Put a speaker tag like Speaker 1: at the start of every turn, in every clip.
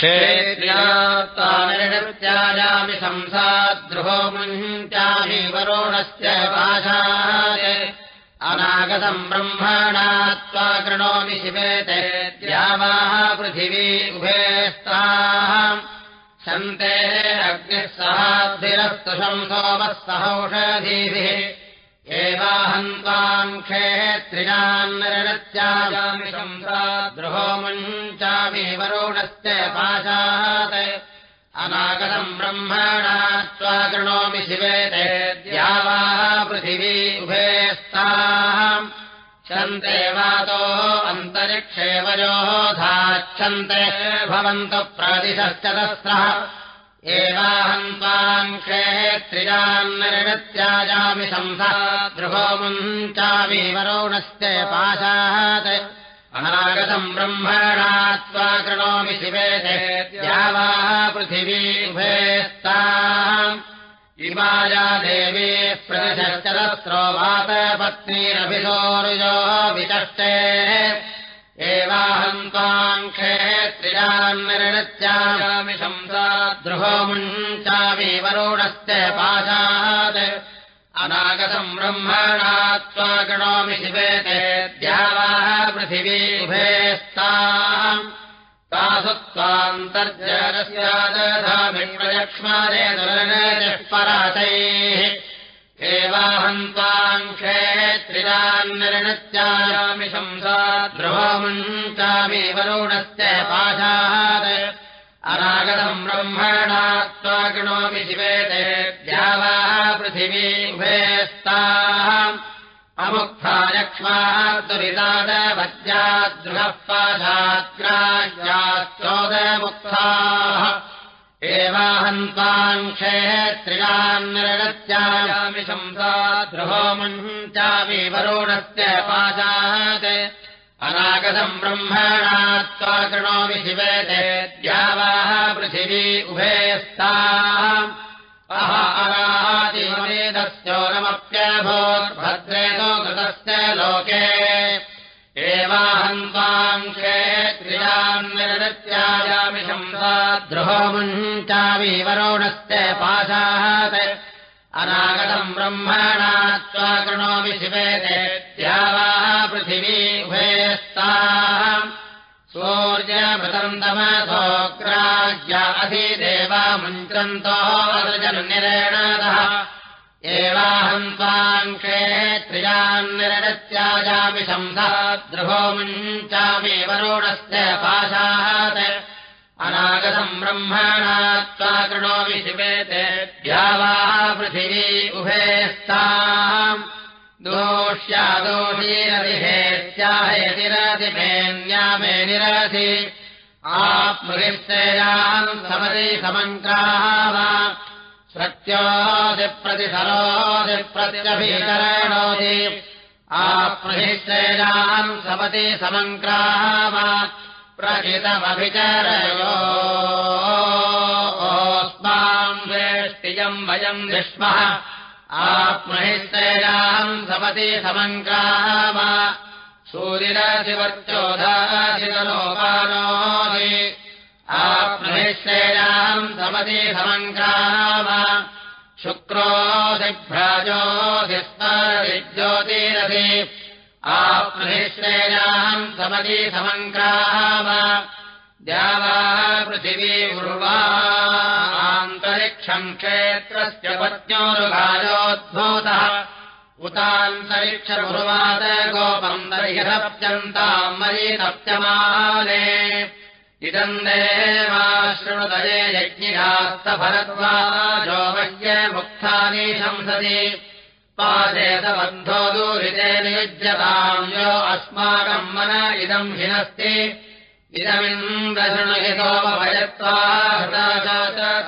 Speaker 1: क्षेत्र्यात्तानिर्त्याजामि शंसाद्रुहो मुञ्चामि वरुणस्य पाशाय अनागतम् ब्रह्मणा त्वा कृणोमि शिवेते द्यावाः पृथिवी उभेस्ताः सन्ते अग्निः सहाद्भिरस्तु शंसोमः सहौषधीभिः क्षेत्रियान्नत्याजामि शंसाद्रुहो मुञ्चामि वरुणस्य पाशात्। अनागतम् ब्रह्मणा त्वा कृणोमि शिवेते द्यावाः पृथिवी उभेस्ताः छन्ते वातो अन्तरिक्षेवयोः धाच्छन्ते भवन्तु प्रादिशश्चतस्रः एवाहन्त्वाम् क्षेत्रियान्नत्याजामि शंसा द्रुहो मुञ्चामि वरुणस्य पाशात्। अनागतम् ब्रह्मणा त्वा कृणोमि शिवेते द्यावाः पृथिवी उभेस्ता इमाया देवी प्रतिशश्चरस्रो वातपत्नीरभिसोरुजो विचष्टे एवाहम् त्वाम् क्षेत्रियान्निर्णत्यामि शंसा द्रुहो मुञ्चामि वरुणस्य पाशात्। अनागतम् ब्रह्मणा त्वा गणोमि शिवेते द्यावाः पृथिवी उभेस्ता तासु त्वान्तर्जरस्यादधामिप्रयक्ष्मादे दुरनिष्पराचैः एवाहम् त्वाम् क्षेत्रिरान्निर्णत्यायामि शंसा द्रुवमुञ्चामि वरुणस्य पाशात्। अनागतम् ब्रह्मणा त्वा गृणोमि शिवेते द्यावाः पृथिवी उभेस्ताः अमुक्था यक्ष्माः दुरितादवद्याद्रुहः पाशाग्राह्याश्चोदमुक्ताः एवाहम् द्रुहो मुञ्चामि वरुणस्य पाशात्। अनागतम् ब्रह्मणा त्वा कृणोमि शिवेते द्यावाः पृथिवी उभेस्ताः अह अनादिवेदस्योरमप्यभोद्भद्रेतो कृतस्य लोके। एवाहम् द्रुहो मुञ्चामि वरुणस्य पाशात् अनागतम् ब्रह्मणा त्वा कृणोमि शिवेते द्यावाः पृथिवी उभेस्ताः सूर्यमृतम् तमसोऽग्राह्या अधिदेवा मुञ्चन्तोऽर्जन्निरेणतः एवाहम् त्वाम् क्षेत्रियान्निर्णत्याजामि शंसा। द्रुहो मुञ्चामि वरुणस्य पाशात् अनागतम् ब्रह्मणा त्वा कृणोमि शिवेते द्यावाः पृथिवी उभेस्ताम्। दोष्यादोषीरतिहेत्याहेतिरतिमेन्यामे निरसि। आप्मृहिश्चयाम् समति समङ्काः। वा सत्योऽधिप्रतिसरोऽधिप्रत्यभिकरणोति आप्मृहिश्चयाम् समति समङ्काः। वा प्रचितमभिचरयोस्माम् वेष्टियम् वयम् विष्मः। आप्महिश्चयाम् सपति समङ्काः वा सूरिरशिवर्चोधाशितलोपानोति आप्महिश्चयाम् सपति समङ्काः वा शुक्रोऽधिभ्राजोऽधिस्मरतिज्योतिरसि आप्महिश्चयाम् सपति समङ्काः वा द्यावाः पृथिवी उर्वा। आन्तरिक्षम् क्षेत्रस्य पत्न्योरुगायोद्भूतः उतान्तरिक्षमुर्वाद गोपम् दर्ह्यप्यन्ताम् मरीतप्यमाने इदम् देवा शृणुदये यज्ञिरास्तभरद्वाजो वह्य मुक्तानि शंसति पादेतबन्धो दूरिते नियुज्यताम् यो अस्माकम् मन इदम् हिनस्ति।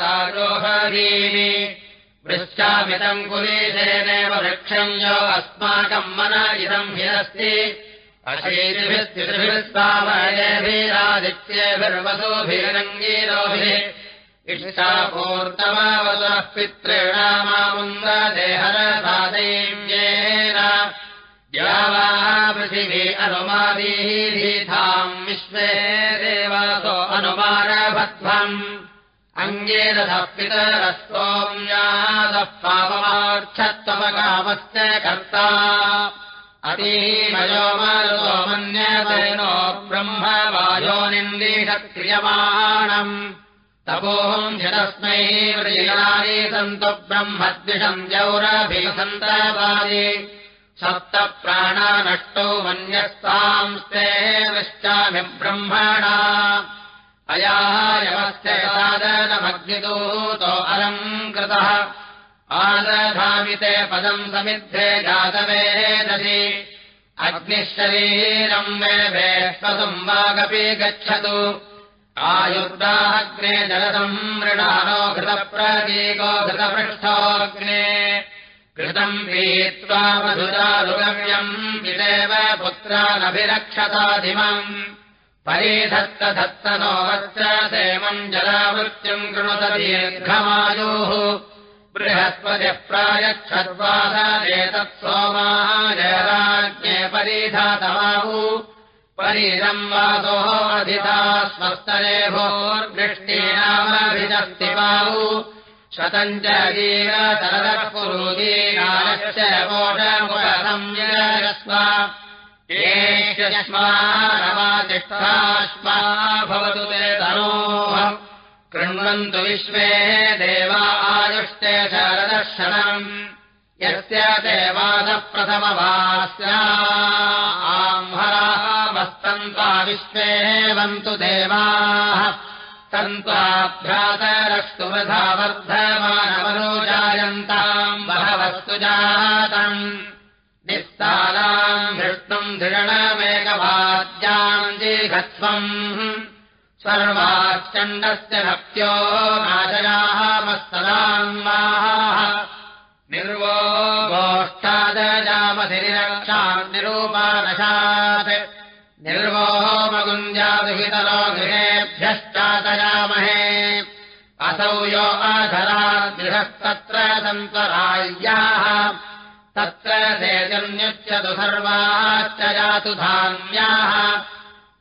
Speaker 1: हृदाचारोहरीनि वृश्चामितम् कुलीशेनेव वृक्षम् यो अस्माकम् मन इदम् हिनस्ति। अशैर्भिस्तिभिस्तावयभिरादित्येभिर्वसुभिरङ्गीरोभिः इष्टापूर्तमावसः पितॄणामामुन्ददेहरसादैव्येन। द्यावाः पृथिवी अनुमादीः धीताम् विश्वे देवासो अनुमारभध्वम्। अङ्गेरथ पितरस्तोम्यादः पावमार्थत्वमकामस्य कर्ता। अतीमयो मरुतो मन्यतेनो ब्रह्म वायोनिन्दीषक्रियमाणम् तपोहम् झतस्मै व्रीणानि सन्तु ब्रह्मद्विषम् जौरभिसन्तवादि सप्त प्राणा नष्टौ मन्यस्तांस्ते निश्चामि ब्रह्मणा। अयायवस्य सादनमग्निदूतो अलङ्कृतः आदधामिते पदम् समिद्धे जातवेदसि अग्निः शरीरम् मे भेष्पसुम् वागपि गच्छतु आयुर्दाग्ने जलदम् मृणानो घृतप्रतीको घृतपृष्ठोऽग्ने। घृतम् पीत्वा मधुरारुगव्यम् पिदेव पुत्रानभिरक्षताधिमम्। परिधत्तधत्तनो वच्च सेमम् जलावृत्तिम् कृणुत दीर्घमायोः। बृहस्पतिः सोमाः जयराज्ञे परिधातमाहु परीरम् वासोः अधिता स्वस्तरे भोर्वृष्टीनामभिदस्ति बाहु शतम् च जीवतरः पुरुदीनाश्च मोषमुखसंयस्व एष्यस्मा रमातिष्ठास्मा भवतु ते तनोः। कृण्वन्तु विश्वे देवा आयुष्टे शरदर्शनम् यस्य देवादप्रथमवास्या आम्हराः वस्तन्त्वा विश्वे वन्तु देवाः। तन्त्वाभ्यातरस्तु वृथा वर्धमानमनोजायन्ताम् बहवस्तु जातम्। निस्तालाम् धृष्टुम् धृणमेकवाद्याम् जीघत्वम् सर्वाश्चण्डस्य भक्त्यो नाशयाः मस्तदान्माः निर्वो गोष्ठादजामधिरक्षाम् निरूपानशात् असौ यो अधराद्गृहस्तत्र सन्तराय्याः। तत्र सेजन्युच्यतु सर्वाश्च जातु धान्याः।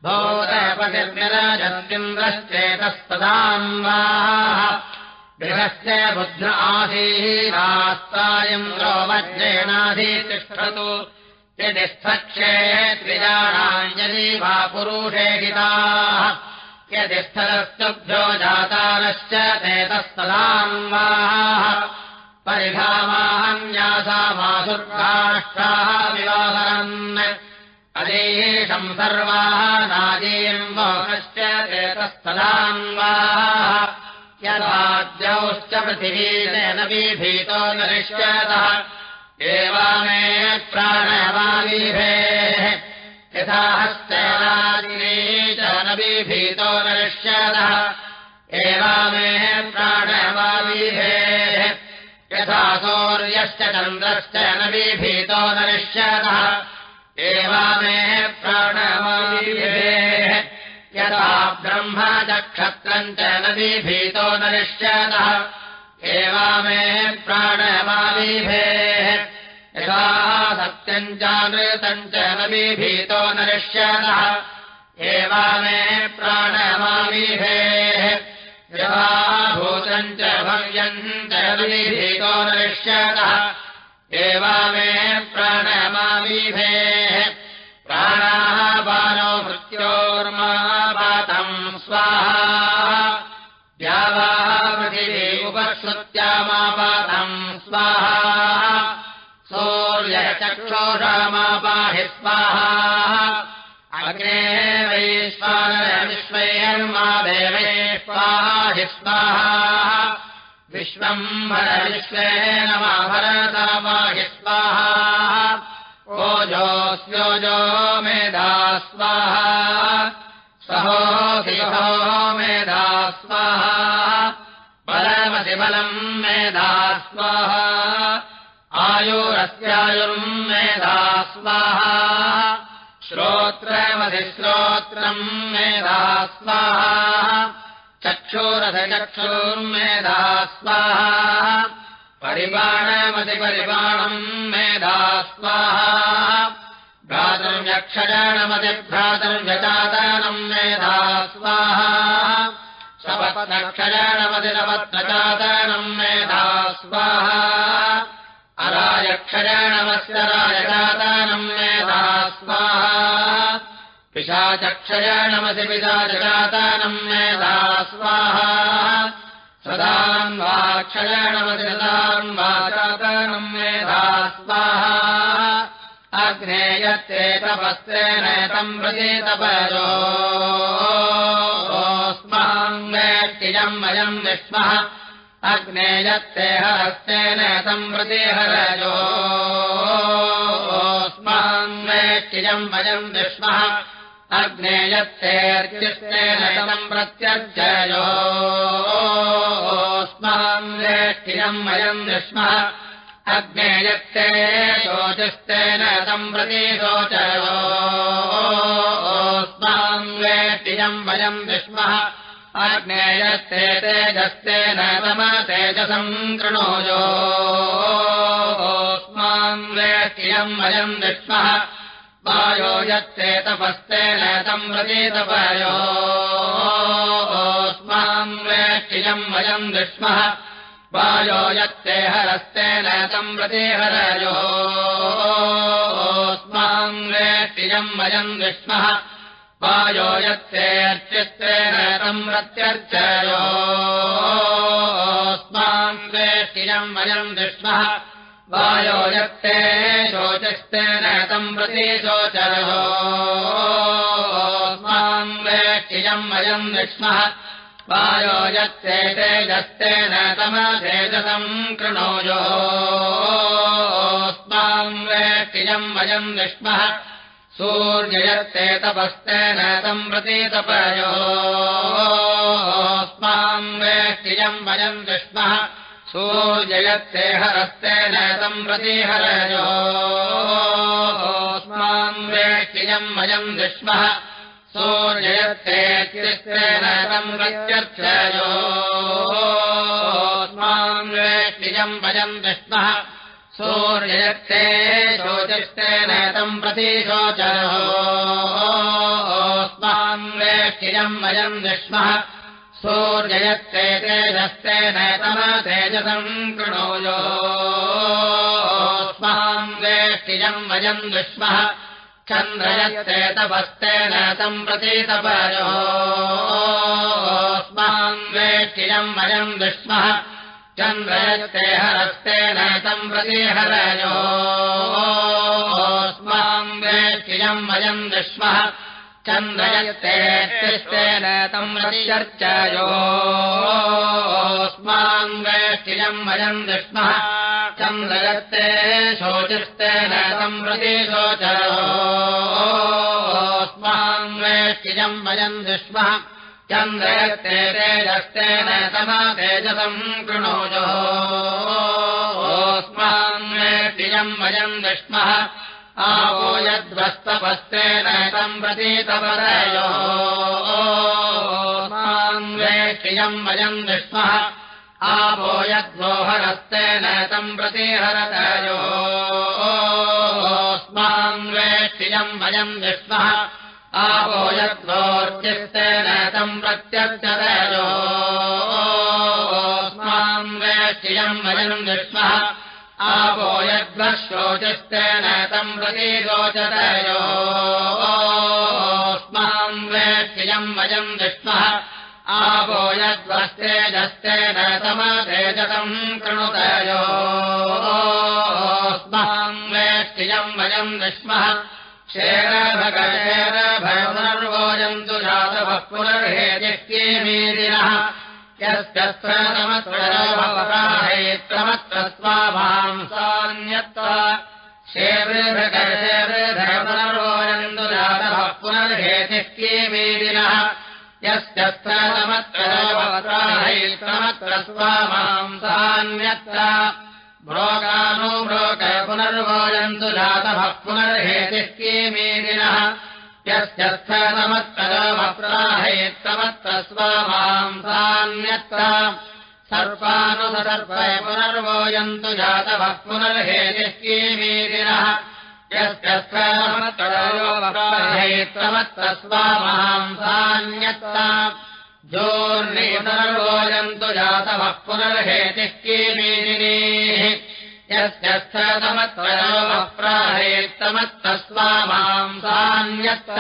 Speaker 1: भोतपतिर्निरजन्तिन्द्रश्चेतस्तदान्वाः गृहस्य बुद्ध आसीरास्तायन्द्रो वज्रेणाधितिष्ठतु यदि स्थक्षे त्रिजानाञ्जली वा पुरुषे हिताः यदि स्थलस्तुभ्यो जातारश्च चेतस्तदान्वाः परिधामाहन्यासामासुर्गाष्टाः विवाहरन्। अदेशम् सर्वाः नाजीम् मोहश्च चेतस्तदान्वाः यदाद्यौश्च पृथिवीतेन विभीतो नरिष्यतः। एवा मे प्राणवालीभेः यथा हस्तेनाग्ने च न विभीतो नरिष्यतः एवा मे प्राणवालीभेः यथा सौर्यश्च चन्द्रश्च न विभीतो नरिष्यतः एवा मे प्राणवालीभेः यदा ब्रह्म च क्षत्रम् च नदीभीतो नरिष्यतः एवा मे प्राणवालीभेः चानृतम् च नदीभीतो नरिष्यतः एवा मे प्राणवालीभेः यदा भूतम् च भव्यम् च नदीभीतो नरिष्यतः एवा मे प्राणवालीभेः सूर्यचक्षोषामापाहि स्वाहा अग्ने वैश्वानरविश्वैर्मा देवे स्वाहि स्वाहा विश्वम् भरविश्वे नमा भरतामाहि स्वाहा ओजोऽस्योजो मेधा स्वाहा सहोऽसिहो मेधा स्वाहा बलमसि बलम् मेधा स्वाहा आयुरस्यायुर्म् मेधा स्वाहा। श्रोत्रमसि श्रोत्रम् मेधा स्वाहा। चक्षुरसि चक्षुर्मेधा स्वाहा परिबाणमतिपरिबाणम् मेधा स्वाहा। भ्रातुर्यक्षरणमतिभ्रातुर्यचादनम् मेधा स्वाहा। क्षयाणमदिनवत्रचातनम् मेधा स्वाहा अरायक्षयाणमस्य रायजातानम् मेधा स्वाहा पिशाचक्षयाणमसि पिशाचजातानम् मेधा स्वाहा सदाम् वा क्षयाणमसि सदाम् वा चातनम् मेधा स्वाहा अग्नेयत्ते तपस्तेनेतम् प्रतीतपयोस्माङ्गेष्टियम् वयम् विष्मः अग्नेयत्ते हरस्तेनेतम् प्रतिहरयोस्माङ्गेष्टियम् वयम् विष्मः। अग्नेयत्तेऽर्चिस्तेनतम् प्रत्यर्जयोस्माङ्गेष्टियम् वयम् विष्मः। अग्नेयत्ते शोचिस्तेन सम्प्रति शोचयोस्माङ्गेष्टियम् वयम् विष्मः अग्नेयस्ते तेजस्तेन तम तेजसम् कृणोयोस्माङ्गेष्टियम् वयम् विष्मः वायो यत्ते तपस्तेन सम्प्रति तपयोस्माङ्गेष्टियम् वयम् विष्मः वायो यत्ते हरस्तेन तम् प्रति हरयोस्माङ्गेष्टियम् वयम् विष्मः वायो यत्ते अर्चिस्तेन तम् प्रत्यर्चयोस्माङ्गेष्टियम् वयम् विष्मः वायो यत्ते शोचिस्तेन तम् प्रति शोचयोस्माङ्गेष्टियम् वयम् वायो यत्ते तेजस्तेन तमतेजसम् कृणोयोस्माङ्गेष्टियम् वयम् विष्मः सूर्ययत्ते तपस्तेन तम् प्रतीतपयोस्माङ्गेष्टियम् वयम् विष्मः सूर्ययत्ते हरस्तेन तम् प्रतिहरयोस्माङ्गेष्टियम् वयम् विष्मः सूर्ययत्तेन तम् प्रत्यर्चयोस्माङ्गेष्टियम् वयम् विष्मः सूर्ययत्ते शोचिस्तेन तम् प्रति शोचयोस्माङ्गेष्टियम् वयम् विष्मः सूर्ययत्ते तेजस्तेन तम तेजसम् कृणोयोस्माङ्गेष्टियम् वयम् विष्मः चन्द्रयत्ते तपस्तेन तम् प्रतीतपयोस्माङ्गेष्टियम् वयम् विष्मः चन्द्रयत्ते हरस्तेन तम् प्रतिहरयोस्माङ्गेष्टियम् वयम् विष्मः चन्द्रयत्तेष्टेन तम् प्रतिचर्चयोस्माङ्गेष्टियम् वयम् विष्मः चन्द्रयत्ते शोचिस्तेन तम् प्रति शोचयोस्माङ्गेष्टियम् वयम् विष्मः चन्द्रयत्ते तेजस्तेन तम तेजसम् कृणोजोस्माङ्गेष्टियम् वयम् विष्मः। आवो यद्वस्तपस्तेन तम् प्रतीतपरयोस्माङ्गेष्टियम् वयम् विष्मः। आपो यद्वोहरस्तेन तम् प्रतिहरतयोस्माङ्गेष्टियम् वयम् विष्मः आपो यद्वोर्चिस्तेन तम् प्रत्यर्चतयोस्माङ्गेष्टियम् वयम् विष्मः आपो यद्वः शोचिस्तेन तम् प्रति शोचतयोस्माङ्गेष्टियम् वयम् विष्मः आपो यद्वस्तेजस्तेन तमतेजसम् कृणुतयोस्माङ्गेष्टियम् वयम् विष्मः शेरभगशेरभयपुनर्वोजन्तु जातवः पुनर्हेदिष्टिमीदिनः यस्यस्त्रमत्रमत्र स्वाभांसान्यत्र शेवृभगशेवृधपुनर्वोजन्तु जातवः पुनर्हेदिष्टिमीदिनः यस्यस्त्रमत्र भ्रोगानुभ्रोक पुनर्वोजन्तु जातभः पुनर्हेतिष्कीमीदिनः यस्यस्थमत्तमत्राहेत्तमत्र स्वामांसान्यत्र सर्पानुसर्पय पुनर्वोजन्तु जातभः पुनर्हेतिष्कीमीदिनः यस्यस्थमत्तमत्र स्वामांसान्यत्र जोर्निपुनर्वोजन्तु जातवः पुनर्हेतिः कीमीनिः। यस्यर्थमत्वयोमप्राहेत्तमत्तस्वामांसान्यत्त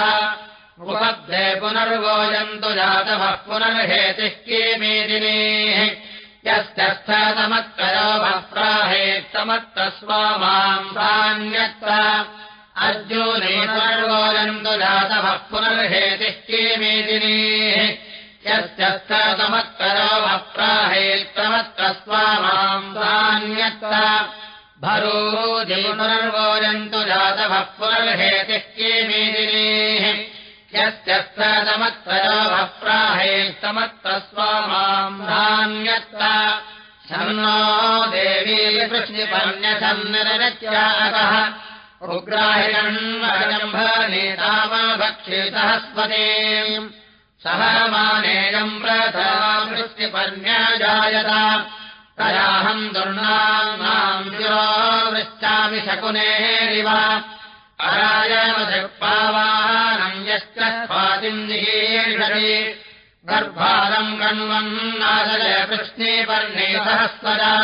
Speaker 1: उपब्धे पुनर्वोजन्तु जातवः पुनर्हेतिः कीमीदिनीः यस्यर्थमत्वयोमप्राहेत्तमत्तस्वामांसान्यत्त अर्जुने पुनर्वोजन्तु जातवः पुनर्हेतिः कीमीदिनीः यस्यर्थमत्वरोमप्राहेत्तमत्तस्वामांसान्यत्त भरोजिपुनर्वोजन्तु जातवः पुनर्हेतिः कीमीदिनीः यस्यर्थमत्वरोमप्राहेत्तमत्तस्वामांसान्यत्त शन्नो देवी कृष्णिपर्ण्यसन्निरच्यागः उग्राहिणन्वजम्भनेतामभक्षितः स्वदे सह मानेयम् प्रथावृष्टिपर्ण्या जायत तयाहम् दुर्नाम् शिरो वृष्टामि शकुनेरिव। अरायमजपावानम् यश्च स्वातिन्दीर्षति गर्भारम् कण्वम् नाशय कृष्णीपर्णे सहस्वजा।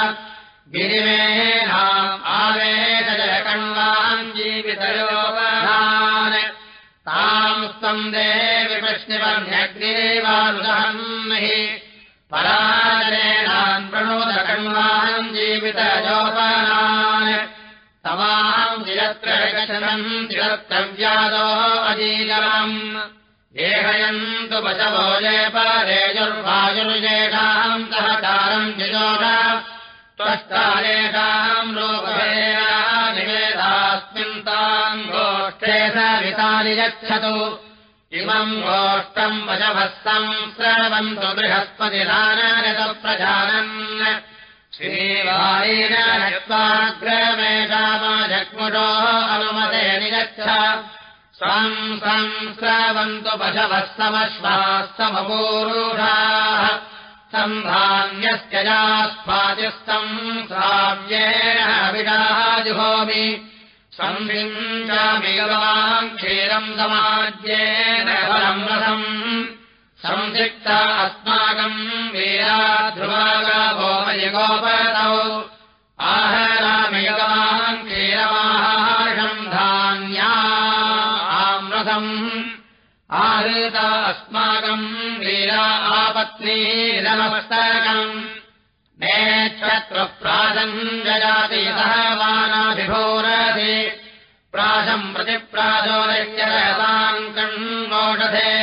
Speaker 1: गिरिमेनाम् आवेशय कण्वाम् जीवितयोगान् विप्रश्निवर्ण्यग्निवानुदहन् हि पराजनेनान् प्रणोदकण्वान् जीवितयोपानान् तमाम् तिरत्रगशनम् तिरत्रव्यादो अजीलम् देहयन्तु पशवो जयपरेजुर्वायुर्जेषाम् सहकारम् जिजोष त्वष्टारेषाम् लोकभेया निवेदास्मिन् ताम् गोष्ठे सवितानि यच्छतु इमम् गोष्ठम् पशवः संश्रवन्तु बृहस्पतिदानप्रजानन् श्रीवायेन नक्त्वाग्रमेषामाजग्मुषो अनुमते निगच्छ। स्वम् संश्रवन्तु पशवः समश्वाः समपूरुषाः सम्भान्यस्य यास्पातिस्तम् साव्येन विडाजुहोमि संविञ्चामि गवाम् क्षीरम् समाज्येन फलम् रसम्। संसिक्ता अस्माकम् वीरा आहरामि गवाम् क्षीरमाहाषम् धान्या आम्रसम् आहृता अस्माकम् वीरा आपत्नीरमस्तकम् नेच्छत्रप्राशम् जजाति सहवानाभिभोरति प्राशम् प्रतिप्राशोदयताम् कण्वोषधे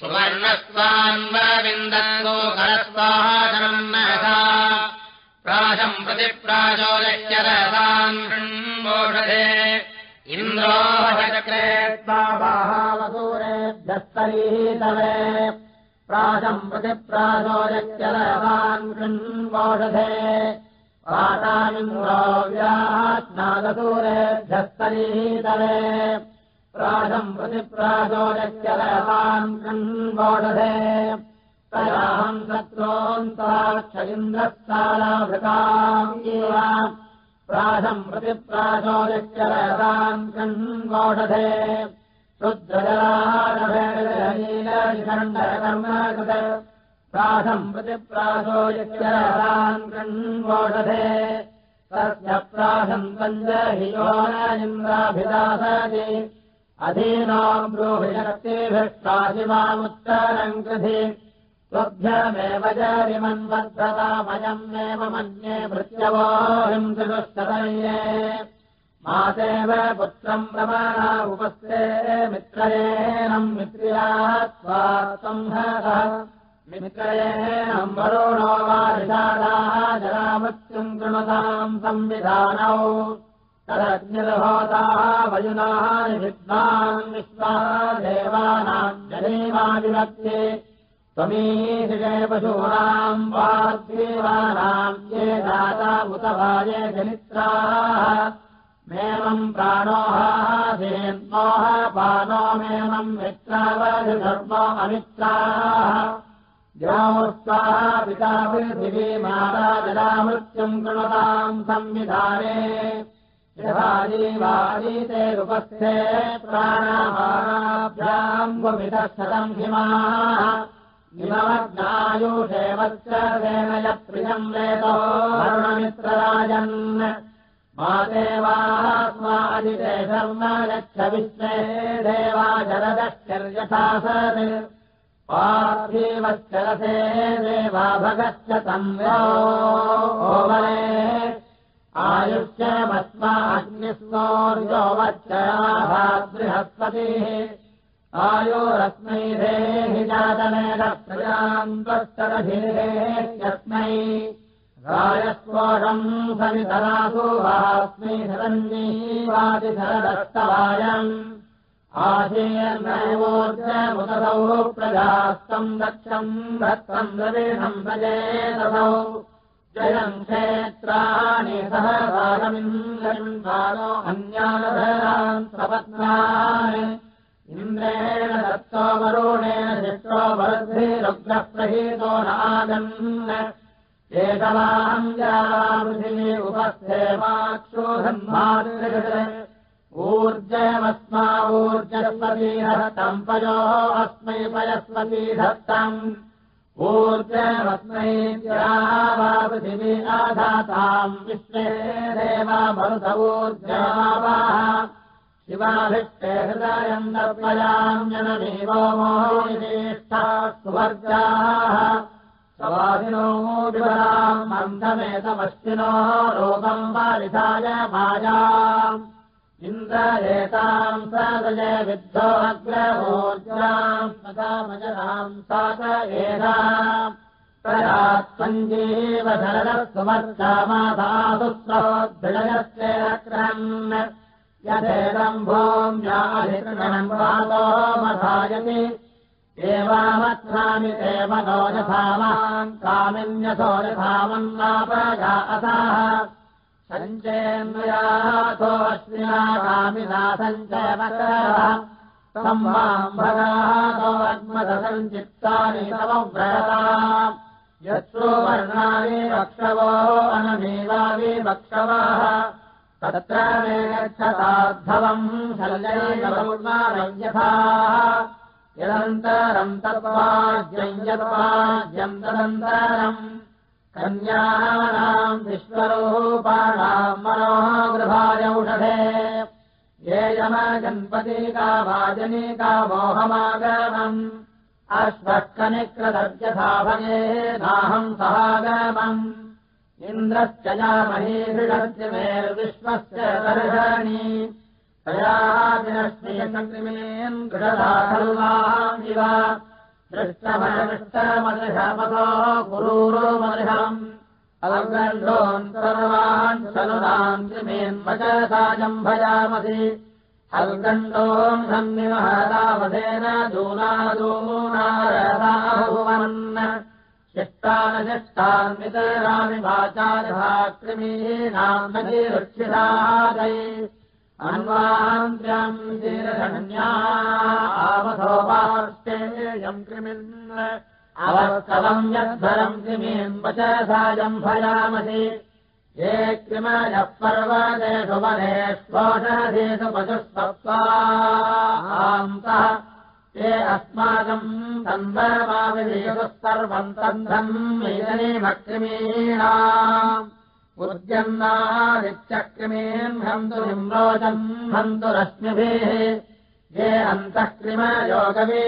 Speaker 1: सुवर्णस्वान्वविन्दो करस्वाचरम् महसा। प्राशम् प्रतिप्राशोदयताम् कण्वोषधे इन्द्रोचक्रे स्वाहावसूरेभ्यस्तरीतवे प्राशम् प्रतिप्राशोदयतान् कण्वोषधे। पातामिन्द्रोव्यात्नादसूरेभ्यस्तरीतवे प्राशम् प्रतिप्राशोदयतान् कण्वोषधे। तयाहम् शत्रोऽन्ताक्षयिन्द्रस्तालाभृताम् एव। प्राशम् प्रतिप्राशोदयतान् कण्वोषधे यच्चरान् कण्वोषधे तस्य प्राशम् पञ्चहि यो न इन्द्राभिदासति अधीनो ब्रूहिशक्तिभिष्टाशिवामुत्तरम् कृधि। त्वभ्यमेव जरिमन्वद्धतामयमेव मन्ये भृत्यवो हिंसुष्टतये मातेव पुत्रम् प्रमाणा उपस्थे मित्रयेनम् मित्र्या त्वा संहः मित्रयेनम् वरुणो वा विषादाः जरामृत्युम् कृणताम् संविधानौ। तदग्निर्होताः वयुनाः निषिद्धान् विश्वा देवानाम् जनेवाविभक्ति त्वमीशिषे पशूनाम् वाग्देवानाम् ये दाता उत वाये जनित्राः मेमम् प्राणोहासेन्मोह पानो मेमम् मित्रावधिधर्मो अमित्राः। द्योस्ताः पिता पृथिवी माता जलामृत्युम् कृणताम् संविधाने। यथाजीवाजीते उपस्थे प्राणाभाभ्याम् वमितः शतम् हिमाः
Speaker 2: इमवग्नायुषेवत्सेनय प्रियम् वेदो। वरुणमित्रराजन् मादेवाः स्वादिते शर्म यच्छ विश्वे देवा जलदश्चर्यथा सत् पार्थीवश्चरसे देवा भगश्च संवरे आयुष्यमस्माग्निस्मौर्यो वच्चयाः बृहस्पतिः आयोरस्मै देहि जातमेन प्रजान्तस्तरधिरेत्यस्मै रायस्वोषम् सवितरासु वास्मै शरञ्जीवादिशरदस्तवायम् आशीर्नैवोर्जमुदसौ प्रजास्तम् दक्षम् रवीणम् प्रजेतसौ जयम् क्षेत्राणि सह रागमिन्द्रन्वानो अन्यानधरान् प्रपत्नान् इन्द्रेण दत्तो वरुणेन शिष्टो वरुद्भिरुग्रः प्रहीतो नागन् केशवाञ्जापृथिवी उपस्थेवाक्षोधन्मात् ऊर्जयमस्मा ऊर्जस्वतीधत्तम् पयोः अस्मै पयस्वती धत्तम् ऊर्जमस्मै पृथिवी आधाताम् विश्वे देवा मरुत ऊर्जावाः शिवाभिष्टे हृदयम् दर्पयाम्यनमेवो मोहिष्ठा सुवर्गाः सवासिनो विवराम् मन्थमेतमश्विनो रूपम् वारिधाय भाजाम् इन्द्रयेताम् सदय विद्धो अग्रवोर्जाम् सदामजराम् सात एताम् प्रयात्सञ्जीव शरदः सुवर्गामाधासुस्रोद्धयस्य अक्रन् यथेदम् भूम्याधिकृणम् वातो मधायति एवामध्नामि ते मनो यथामान् कामिन्यसो यथामन्नापजा अथाः। सञ्चेन्द्रयाथो अश्विना कामिना अग्मदसञ्चित्तानि तव व्रता यत्सु वर्णानि वक्षवो अनमेवावि वक्षवाः। तत्र मे गच्छताद्धवम् शल्यैकौर्मारव्यथा यदन्तरम् यत्त्वाज्यम् तदन्तरम् कन्यानाम् विश्वरूपाणाम् मनोः गृहायौषधे ये यमगन्पतिका वाजनिका मोहमागमम् अश्वकनिकृतव्यथा भगे नाहम् सहागमम्। इन्द्रश्च यामहीषमेर्विश्वस्य दर्शनी गुरूरोमदृहम् अलगण्डोन् सर्वान् शनुदान् त्रिमेन्वचसाजम् भजामसि। अलगण्डोम् सन्निमहदावधेन दूनादूनारसाभुवन् शिष्टानशिष्टान्वितरामि वाचारभाकृमीनाम् नदीरुक्षितादै अन्वान्त्र्यम् दीरधन्या आवधोपाष्टेयम् कृमिन्। अवस्तवम् यद्धरम् कृमीन् वचसायम् भयामसि ये कृमयः पर्वतेषु वनेष्वोषधेषु पशुस्वत्वान्तः ते अस्माकम् तन्वमाविधेयुः सर्वम् तन्धम् मेदनीमक्रिमीणा उद्यन्नादित्यक्रिमीम् हन्तु निम्रोचम् हन्तु रश्मिभिः ये अन्तःक्रिमयोगवि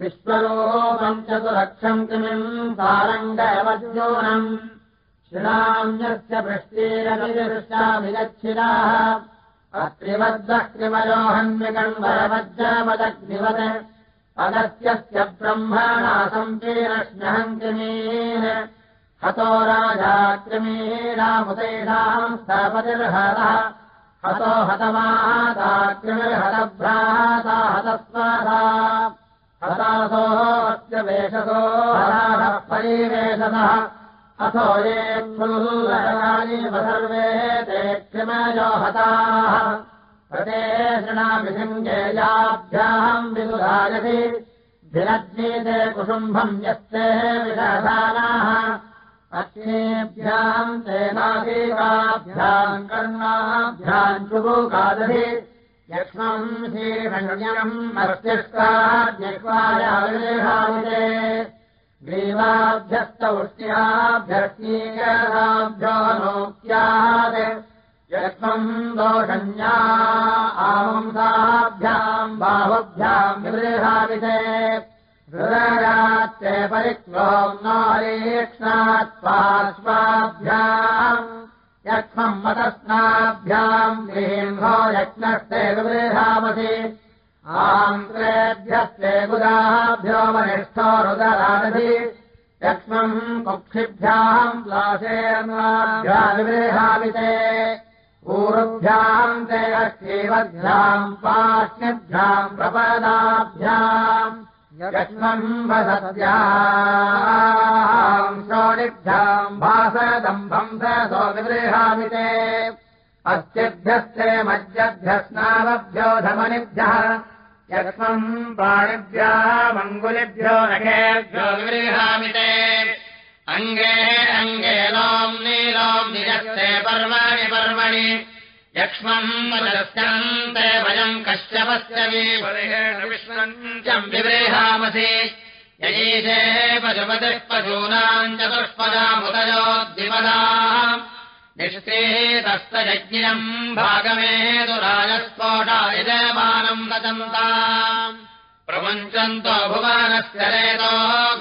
Speaker 2: विश्वरोपम् चतुरक्षम् कृमिम् सारङ्गवज्योनम् श्रीणाम्यस्य पृष्टीरविदृश्याभिगच्छिराः अत्रिवद्वः कृमयोहन्विकण्वरवज्रमदग्निवत् अगस्त्यस्य ब्रह्मणा सम्पीरश्म्यहङ्कृमीन् हतो राजाकृमीणामुतेषाम् स्थपतिर्हतः। हतो हतस्वादा हतासोऽस्य वेषसो हराः परिवेशतः अथो ये सर्वे ते क्षिमयो हताः। प्रते शृणाभिषिङ्गेयाभ्याम् विदुधायति भिरज्ञीते कुसुम्भम् यस्ते विषधानाः अग्नेभ्याम् तेनादीकाभ्याम् कर्णाभ्याम् चुबुकादधि यक्ष्मम् शीर्षण्यम् मस्तिष्काज्ञायाविते ग्रीवाभ्यस्तौष्ट्याभ्यर्तीयभ्यो नोक्त्यात् यत्त्वम् दोषण्या आंसाभ्याम् बाहुभ्याम् विवृहाविते हृदयात्ते परिक्लोम् नारीक्ष्णात् पार्श्वाभ्याम् यक्ष्मम् मतस्नाभ्याम् गृहीन्भो यज्ञस्ते विवृहामसि आन्त्रेभ्यस्ते गुदाभ्यो वनिष्ठो रुदरादधि। यक्ष्मम् कुक्षिभ्याम् विवृहामिते पूर्वभ्याम् ते अक्षीवभ्याम् पाश्यभ्याम् प्रपदाभ्याम् यक्ष्मम् वसत्याम् शोणिभ्याम् भासदम्भम् सो विवृहामिते अस्तिभ्यस्ते मज्जभ्यः स्नावभ्यो धमनिभ्यः यक्ष्मम् प्राणिभ्यामङ्गुलिभ्यो नखेभ्यो
Speaker 1: विवृहामिते अङ्गे अङ्गे लोम् नीलोम् निजस्ते पर्वाणि पर्वणि यक्ष्मम् वदस्यन्ते वयम् कश्यपस्य विश्वम् विवृहामसि यजीशे पशुपतिः पशूनाम् चतुष्पदामुदयो द्विपदाः निष्क्रीतस्तयज्ञम् भागमेतुराजस्फोटा यजमानम् वदन्ता प्रमुञ्चन्तो भुवनस्य रेतो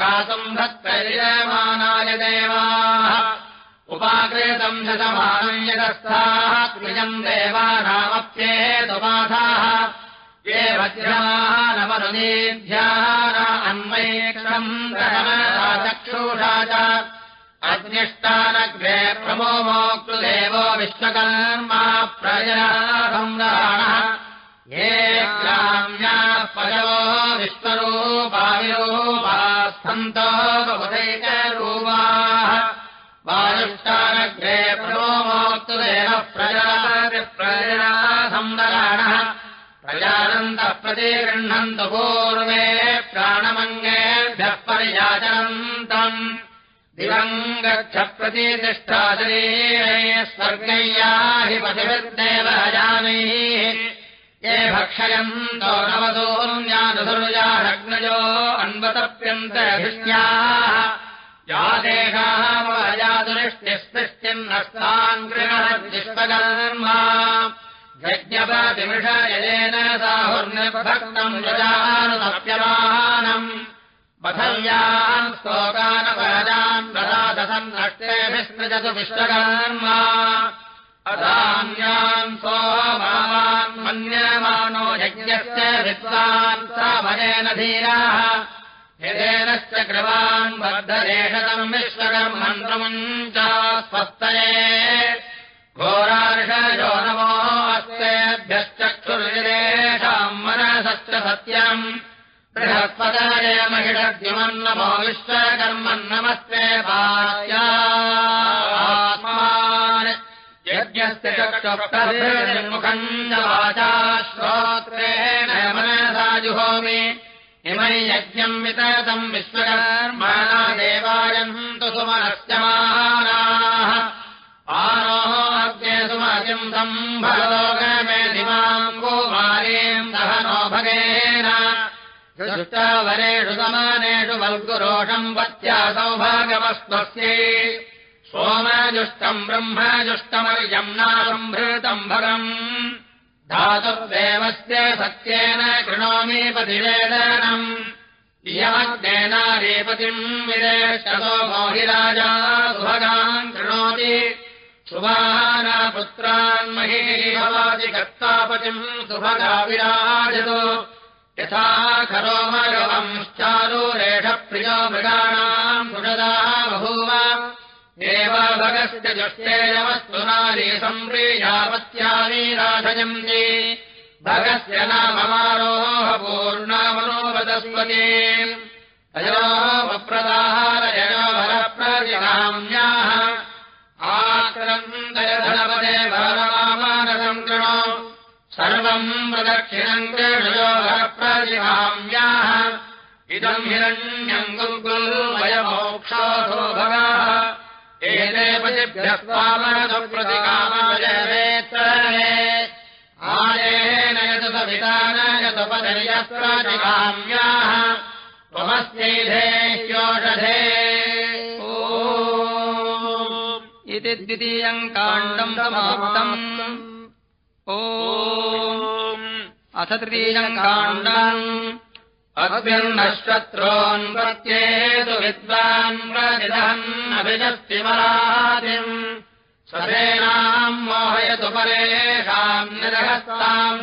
Speaker 1: गातुम् भक्तयजमानाय देवाः उपाकृतम् शतमानम् यतस्थाः त्रिजम् देवानामप्येतुपाधाः ये वज्राः नवनुदीभ्याः अन्वैक्षम् चक्षुषा च अग्निष्टानग्रे प्रमोमोक्तुदेवो विश्वकर्मा प्रजनासंराणः ये ग्राम्याः पयो विश्वरूपाविरूपाः सन्तो बहुदैकरूपाः वायुष्टानग्रे प्रमोमोक्तुदेव प्रजनासंराणः प्रजानन्तः प्रतिगृह्णन्तु पूर्वे प्राणमङ्गेभ्यः पर्याचरन्तम् दिवम् गच्छ प्रतिष्ठा शरीरे स्वर्गय्या हि पथिभिर्देव जानीः ये भक्षयन्तो नवदोन्यानुसृजारग्नजो अन्वतप्यन्तभिष्याः या देशामयादुरिष्टिस्पृष्टिन्नस्तान् गृहद्विश्वकर्मा यज्ञपतिमिषयेन साहुर्निर्भक्तम् यजानुतप्यमानम् पथव्यान् स्तोकानपरजान् प्रदादसन् अष्टेभिस्मृजतु विश्वकर्मा। अधान्यान् सोमान् मन्यमानो यज्ञस्य विद्वान् सामरेण धीराः। यदेनश्च कृवान् बद्धरेषतम् स्वस्तये। घोरार्षयो नमो अस्तेभ्यश्चक्षुर्विदेशाम् मनसश्च सत्यम्। बृहस्पदाय महिषद्युमन्नमो विश्वकर्मन् नमस्ते बाल्यात्मान् यज्ञस्य चक्षुमुखम् च वाचा श्रोत्रेण मनसा जुहोमि इमै यज्ञम् वितरतम् विश्वकर्माणा देवायन्तु सुमनस्य सम्भलोकमे दिमाम् कुमारीम् दहनो भगेन। दुष्टावरेषु समानेषु वल्गुरोषम् वत्या सौभागमस्त्वस्यै सोमजुष्टम् ब्रह्मजुष्टमर्यम् नासम्भृतम् भगम् धातुर्देवस्य सत्येन कृणोमि पतिवेदनम्। इयमग्नेनारीपतिम् विदेशतो मोहिराजा महीभवादि कर्तापतिम् सुभगा विराजतो। यथा खरोमगवंश्चारूरेष प्रियो मृगाणाम् सुषदा बभूव एव भगस्य सम्प्रीयावत्यानीराधयन्ति भगस्य नाममारोह अयोप्रदाहारयो भरप्रतिकाम्याः आक्रन्दयधनपदे भरवामानसम् कृणो सर्वम् प्रदक्षिणम् भरप्रतिकाम्याः इदम् हिरण्यम् गुल्गुल्वयमोक्षोऽधो भगाः ्याः मम स्वेधेश्चौषधे त्वमस्येधेष्योषधे इति द्वितीयम् काण्डम् समाप्तम्। ओ अथ तृतीयम् काण्डम्। अग्निर्नश्वत्रोन्वत्येतु विद्वान् स्वरेणाम् मोहयतु परेषाम् निरहस्ताम्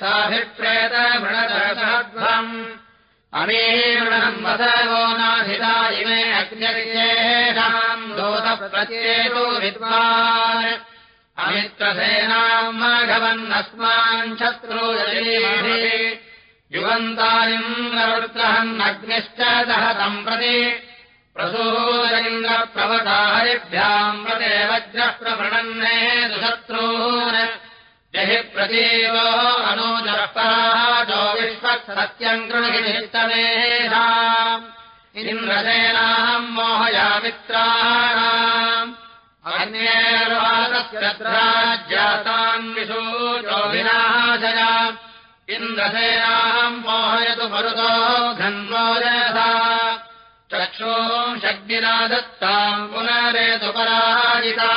Speaker 1: साभिप्रेतमृणदशध्वम् अमीमृणम् वसवो नाधिता इमे अग्निर्येषाम् दोतप्रत्येतु विद्वान् अमित्रसेनाम् माघवन्नस्मान् शत्रूयैः युवन्तानिन्द्रवृत्रहन्नग्निश्च दहतम् प्रति प्रसूरैन्द्रप्रवताहरिभ्याम् प्रते वज्रः प्रवृणन्ने दुशत्रून् जहि प्रतीवो अनूजरपराजो विश्वसत्यम् कृणिनिष्टमेषाम् इन्द्रसेनाम् मोहयामित्राणाम् विनाशया। इन्द्रसेनाम् मोहयतु मरुतो घन्वो यथा चक्षूम् दत्ताम् पुनरेतु पराजिता।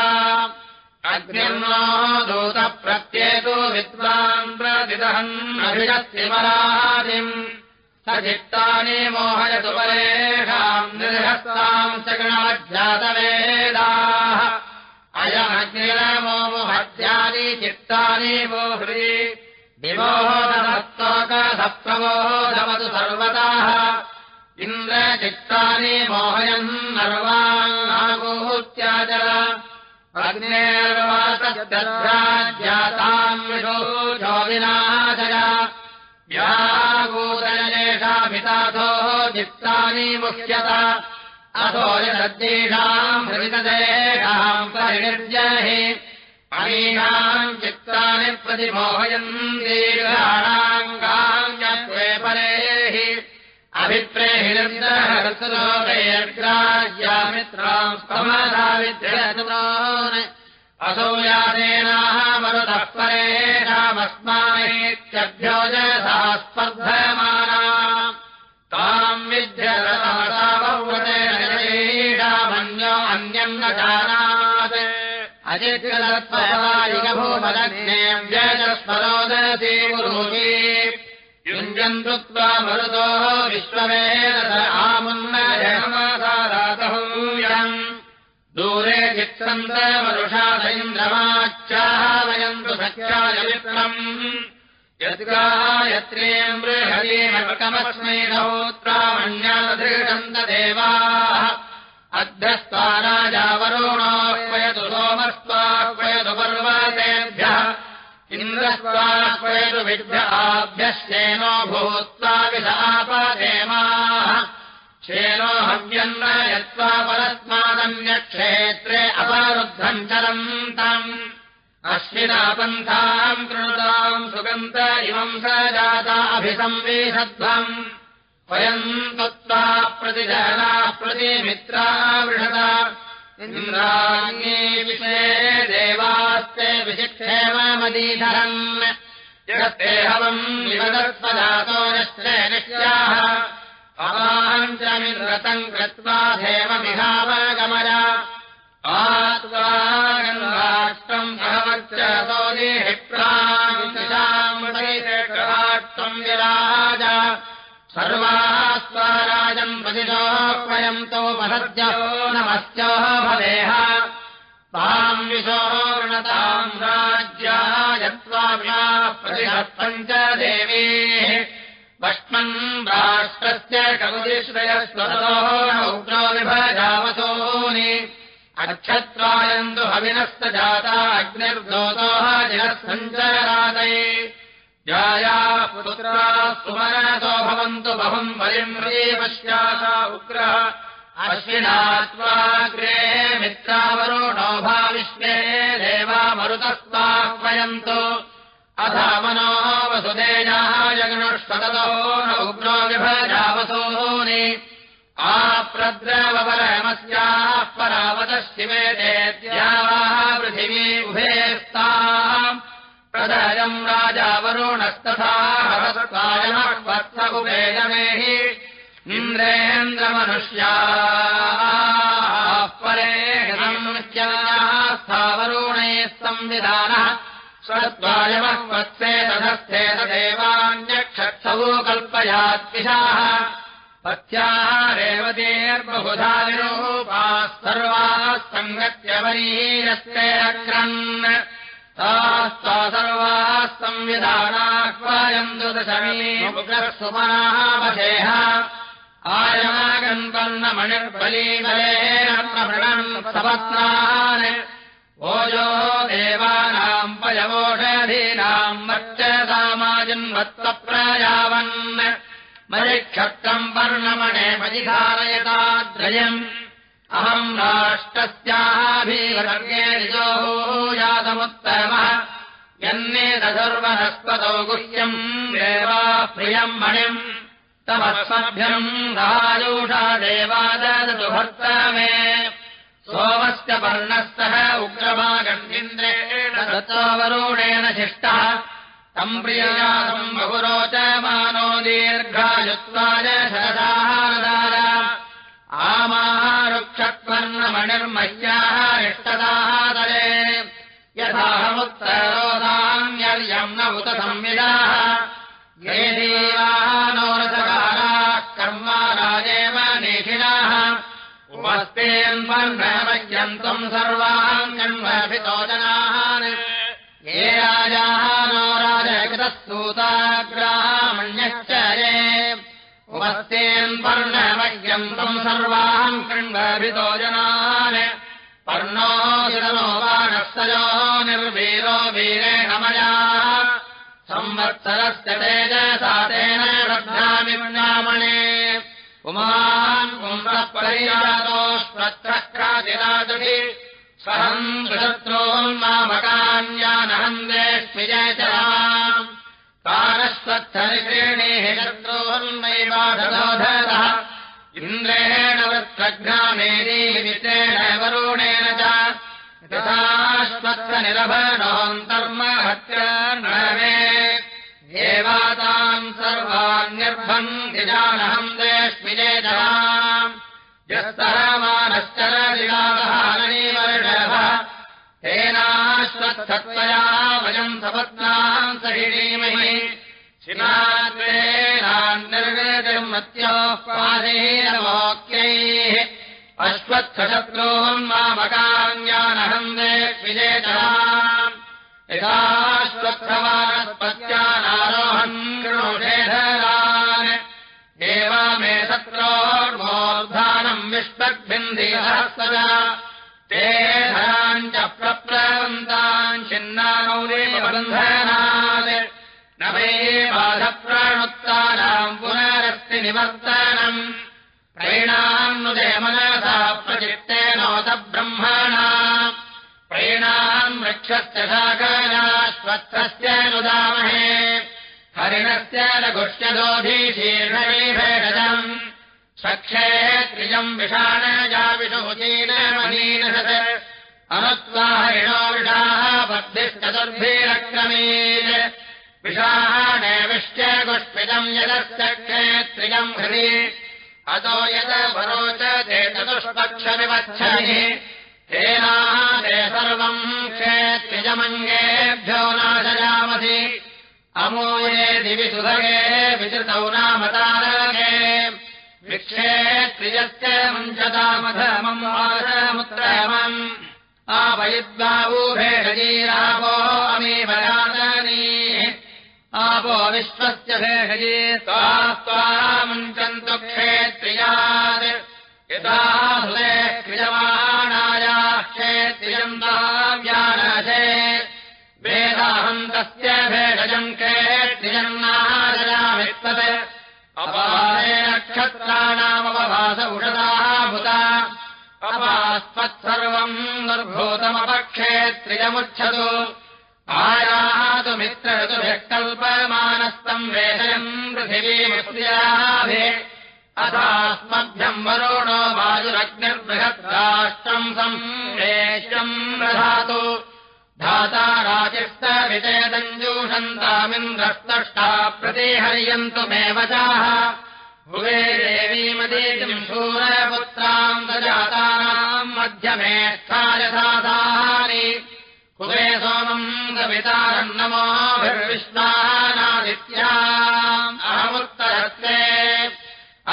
Speaker 1: अग्निर्नो दूतप्रत्येतु विद्वान् प्रतिदहन्नभिजस्तिमरादिम् स चित्तानि मोहयतु परेषाम् निर्हस्ताम् शगणाज्ञातवेदाः अयमग्निरमो मोहत्यानि चित्तानि मोह्री विमोहनस्तोकसप्रबोधवतु सर्वतः इन्द्रचित्तानि मोहयन् नर्वाङ्गूत्याचर अग्नेर्वातज्ञाताम् विशोचो विनाशय व्यागूतयेषाभिताथो चित्तानि मुह्यत। अथो यदीषाम् हृदितदेशाम् परिनिर्जहि अमीनाम् चित्तानि प्रतिमोहयन् दीर्घाणाङ्गाङ्गे परेः अभिप्रेहिणग्राह्यामित्राम् स्तमदाविद्यान् असौ यादेनाः मरुतः परेषामस्मानेत्यभ्यो जसा स्पर्धमाना ताम् विद्यतावव्रतेषामन्यो अन्यम् न जानात्। अजित्कलत्वयिकभूमलग्नेव्यजस्मरोदसी गुरूजी युञ्जन्तु त्वा मरुतोः विश्वमेन आमुन्नयमसारातहूयम् दूरे चित्रन्तमरुषादैन्द्रमाच्चाहवयन्तु सख्याय मित्रम् यद्गायत्रीम् बृहदीमकमस्मै नौत्रामण्यादृषन्त देवाः अध्यस्त्वा राजावरुणोऽह्वयतु सोमस्त्वाह्वयतु पर्वतेभ्यः। इन्द्रस्त्वाह्वयतु विद्भ्याभ्यश्चेनो भूत्वा विधापदेमाः क्षेनो हव्यन्न यत्त्वा परस्मादन्यक्षेत्रे अपरुद्धम् चलन्तम्। अश्विनापन्थाम् कृणुताम् सुगन्त इमम् स जाता अभिसंवेशध्वम्। वयम् तत्त्वा प्रतिजनाः प्रतिमित्रा वृषता। इन्द्राङ्गे विषये देवास्ते विशिक्षेमदीधरन् जगत्तेहवम् निवदत्पजातो निश्चय निश्चाः मिन्द्रतम् कृत्वा धेवमिहावगमय आत्वागन्धाष्टम् सहवच्चतो देहिप्राम् विराज। सर्वाः स्वाराजम् प्रतिशोह्वयम् तौ महद्यो नमस्योः भवेह। ताम् विशोर्णताम् राज्या यत्त्वा व्याः प्रतिहस्तम् च देवीः वष्मन् राष्ट्रस्य कवदिश्रयस्वतोः उग्रो विभजावसोनि अक्षत्रायन्तु हविनस्त जाता जनः सञ्चरादये जाया पुत्रा सुमनतो भवन्तु बहुम् परिम्रे पश्यासा उग्रः। अश्विनात्वाग्रे मित्रावरुणो भाविश्वे देवा मरुतस्त्वाह्वयन्तु अथा मनो वसुदेजाः उग्रो विभजावसोनि आप्रद्रवपरमस्याः परावतः शिवे देत्याः पृथिवी उभेस्ताम्। प्रदयम् राजा वरुणस्तथा वत्सकुपेयमेहि इन्द्रेन्द्रमनुष्या परे स्थावरूणैः संविधानः तदेवान्यक्षत्सवो कल्पयात्पिशाः पत्याः रेवतेर्बहुधा विरूपाः सर्वाः सङ्गत्यवरीयस्ते अक्रन्। तास्ता सर्वाः संविधानाह्वायन्तु दशमी सुमनावशेह आयमागन्पन्नमणिर्बलीबलेन प्रभृणन् सपत्नान् ओजो देवानाम् पयवोषधीनाम् मच्च सामाजिन्वत्तप्रयावन् मयिक्षत्रम् वर्णमणे मयिधारयताद्रयम् अहम् राष्ट्रस्याभिवर्गे जातमुत्तमः यन्नेतसर्वनस्पतौ गुह्यम् देवा प्रियम् मणिम्। तमस्मभ्यम् राजूषा देवादतु भर्त मे सोमस्य पर्णस्तः उग्रमागण्डिन्द्रेण दत्तावरूणेन शिष्टः। तम् प्रियजातम् बहुरोचमानो दीर्घायुत्वाय शरदाहारदाय आमारुक्षत्वर्णमणिर्मह्याः उपस्तेन्वर्णमह्यन्तम् सर्वाङ्गन्वभितो जनाः। ये राजाः राजकृतस्तूताग्रामण्यश्च Sunday. शिनाद्वेनान्निर्गतिर्मत्योः पादेनवाक्यैः अश्वत्थशत्रोन्मामकान्यानहम् देष्विजेतराम् यथाश्वत्थवानस्पत्यानारोहम् कृणोषेधरान् देवा मे शत्रोर्मोर्धानम् विष्पद्भिन्दिहस्तजा ते धराम् च प्रप्लवन्ताम् छिन्नानौरेबन्धनात् न मे बाधप्राणुत्तानाम् निवर्तनम् प्रैणान्नुदे मनसा प्रचित्तेनोत ब्रह्मणा। प्रैणान् वृक्षस्य शाकराश्वत्थस्य नुदामहे। हरिणस्य लघुष्यदोधीशीर्णवीभेदम् सख्ये त्रिजम् विषाणजाविषुचीनमनीनसत् अनुत्वा हरिणो विषाः बद्धिश्चतुर्भिरक्रमीन् गुष्पिदम् यदस्सख्ये त्रिजम् हृदि। अतो यद वरोचते चतुष्पक्षविवच्छनिः तेनाः ते सर्वम् क्षेत्रिजमङ्गेभ्यो नाशयामसि। अमूये दिवि विचृतौ नाम तारके। विक्षेत्रियस्य मञ्चतामधमम् आसमुत्तमम् आपयिद्वावूभेषजीरापो आपो विश्वस्य भेषजी। त्वा मुञ्चन्तु क्षेत्रियात्। यदा क्रियमाणाया क्षेत्रियम् दाव्यानसे। वेदाहन्तस्य भेषजम् क्षेत्रियन्नादयामित्तत् अपादे नक्षत्राणामवभास उषदाः भूता। अपास्त्वत्सर्वम् निर्भूतमपक्षेत्रियमुच्छतु आयातु मित्रऋतुभिः वेदयम् पृथिवीमुस्याभि अथास्मभ्यम् वरुणो वायुरग्निर्बृहद्राष्ट्रम् संवेश्यम् दधातु धाता राजिस्तविचेदञ्जूषन्तामिन्द्रस्तष्टा प्रतिहर्यन्तु मे वचाः। भुवे देवीमदीतिम् शूरपुत्राम् दजातानाम् मध्यमेष्ठा यथाधानि कुवे सोमम् कवितारम् नमोभिर्विश्वानादित्याम् अहमुत्तरत्वे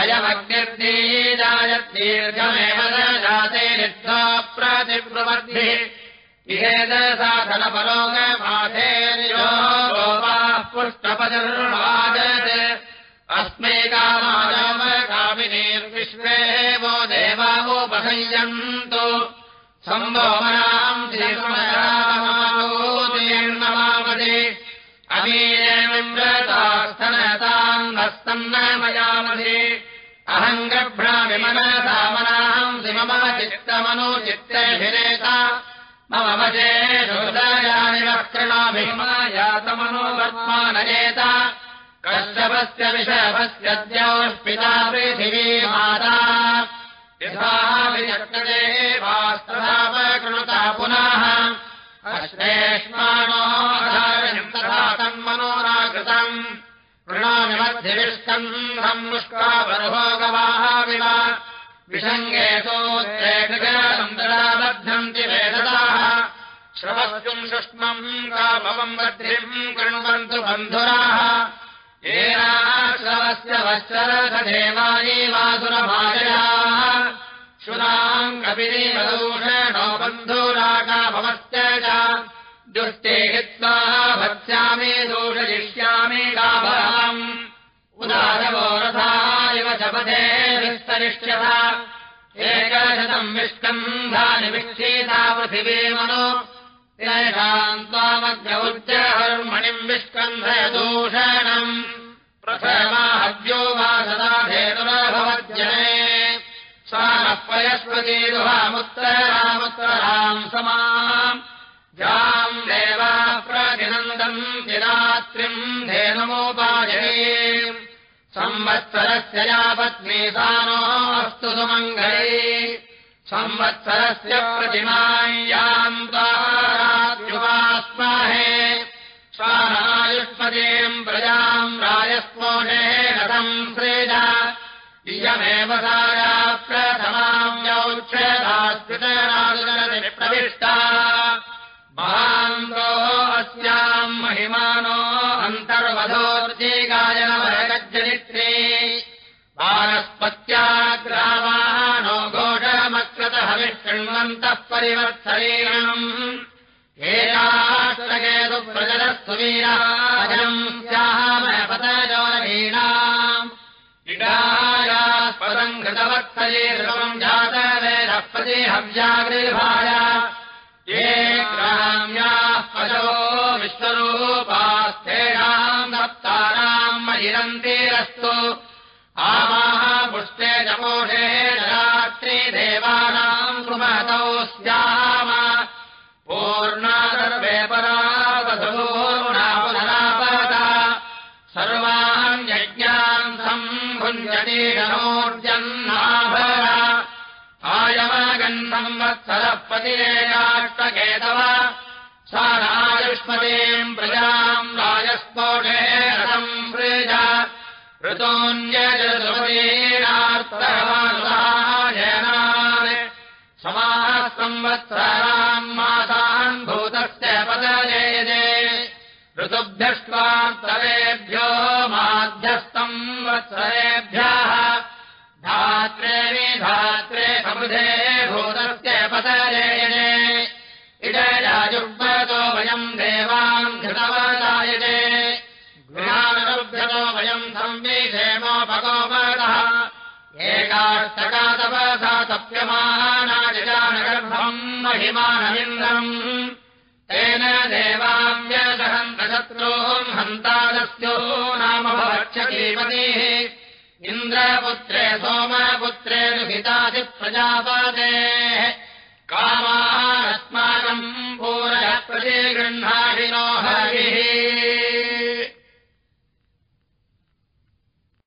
Speaker 1: अयमग्निर्दीजायद्दीर्घमेव जाते नित्वा प्रतिप्रवर्धिः इहेदसाधनपरोगमाधेर्यो गोपाः पुष्टपतिर्वाजत्। अस्मै कामायामकामिनीर्विश्वे वो देवावोपसंयन्तु सम्भोमनाम् अमीयमिम्रतास्थनताम् हस्तन्न मयामधि अहम् गभ्रामि मनसामनाम् शिममा चित्तमनो चित्तभिरेता मम वजे हृदयानि वक्ृणाभिमायातमनो वर्त्मानयेत कश्यपस्य विषभस्य द्योष्पिता पृथिवी माता पुनः। अश्लेष्माणो तथा तन्मनोराकृतम् वृणामि मध्यविष्कन्धम् मुष्कापरभोगवाः विव विषङ्गेतोच्चेकृगन्तराबध्यन्ति वेदताः श्रवस्तुम् सुष्मम् कामवम् बद्धिम् कृण्वन्तु बन्धुराः वश्चरथदेवायी वासुरमाययाः शुनाम् कपिलीमदूषणो बन्धुराकामवश्च च। दुष्टे हित्वा भत्स्यामि दूषयिष्यामि काभराम् उदारवो रथा इव शपथे विस्तरिष्यथ एकशतम् विष्कन्धानि विक्षीता पृथिवीमनु तेषाम् त्वामग्रौच्चहर्मणिम् विष्कन्धयदूषणम् प्रथमाहव्यो वा सदा धेनुरभवज्जने सा नः पयस्पतीरुहामुत्तरामुत्तराम् समाम्। जाम् देवाः प्रतिनन्दम् चिरात्रिम् धेनुमोपायये संवत्सरस्य या पत्नी सा नो अस्तु सुमङ्गले। संवत्सरस्य प्रतिमायाम् स्वानायुष्मतीम् प्रजाम् राजस्पोषे रथम् श्रेजा इयमेव साया प्रथमाम् यौक्षदास्कृतराजुगरति प्रविष्टा। महान्तो अस्याम् महिमानो अन्तर्वधोर्जीगायनवरगज्जनित्रे वानस्पत्याग्रामानो घोषमक्रतः विशृण्वन्तः परिवर्तनीयम् स्यामपतजोरवीणाम् इडायास्पदम् घृतवत्सये ध्रुवम् जातवेदः प्रतिहव्याग्रीभाय ये ग्राम्याः पशवो विश्वरूपास्थेषाम् दत्तानाम् महिरन्तीरस्तु आमाः पुष्टे जपोषे रात्रि देवानाम् सुमतौ स्याम पतिरेकाष्टकेतव सा रायुष्मतीम् प्रजाम् राजस्पोषे प्रेज ऋतोऽन्यजसुरीणार्थवानुदायनान् समाः संवत्सरान् मासान् भूतस्य पदजयजे ऋतुभ्यष्ट्वान्तरेभ्यो माध्यस्तम् वत्सरेभ्यः धात्रे विधात्रे समृधे भूतस्य पदजयजे इडयाजुर्वतो वयम् देवान् घृतवदायजे गृहानुभ्यतो वयम् संविधेमोपगोपदः एकाष्टकातपसा तप्यमानाजनगर्भम् महिमानमिन्द्रम्। तेन देवाम्यदहन्तशत्रूम् हन्तादस्यो नाम भवक्षतीपतिः इन्द्रपुत्रे सोमापुत्रे सुप्रजापादे कामा अस्माकम् पूरयप्रदे गृह्णाभिोहरिः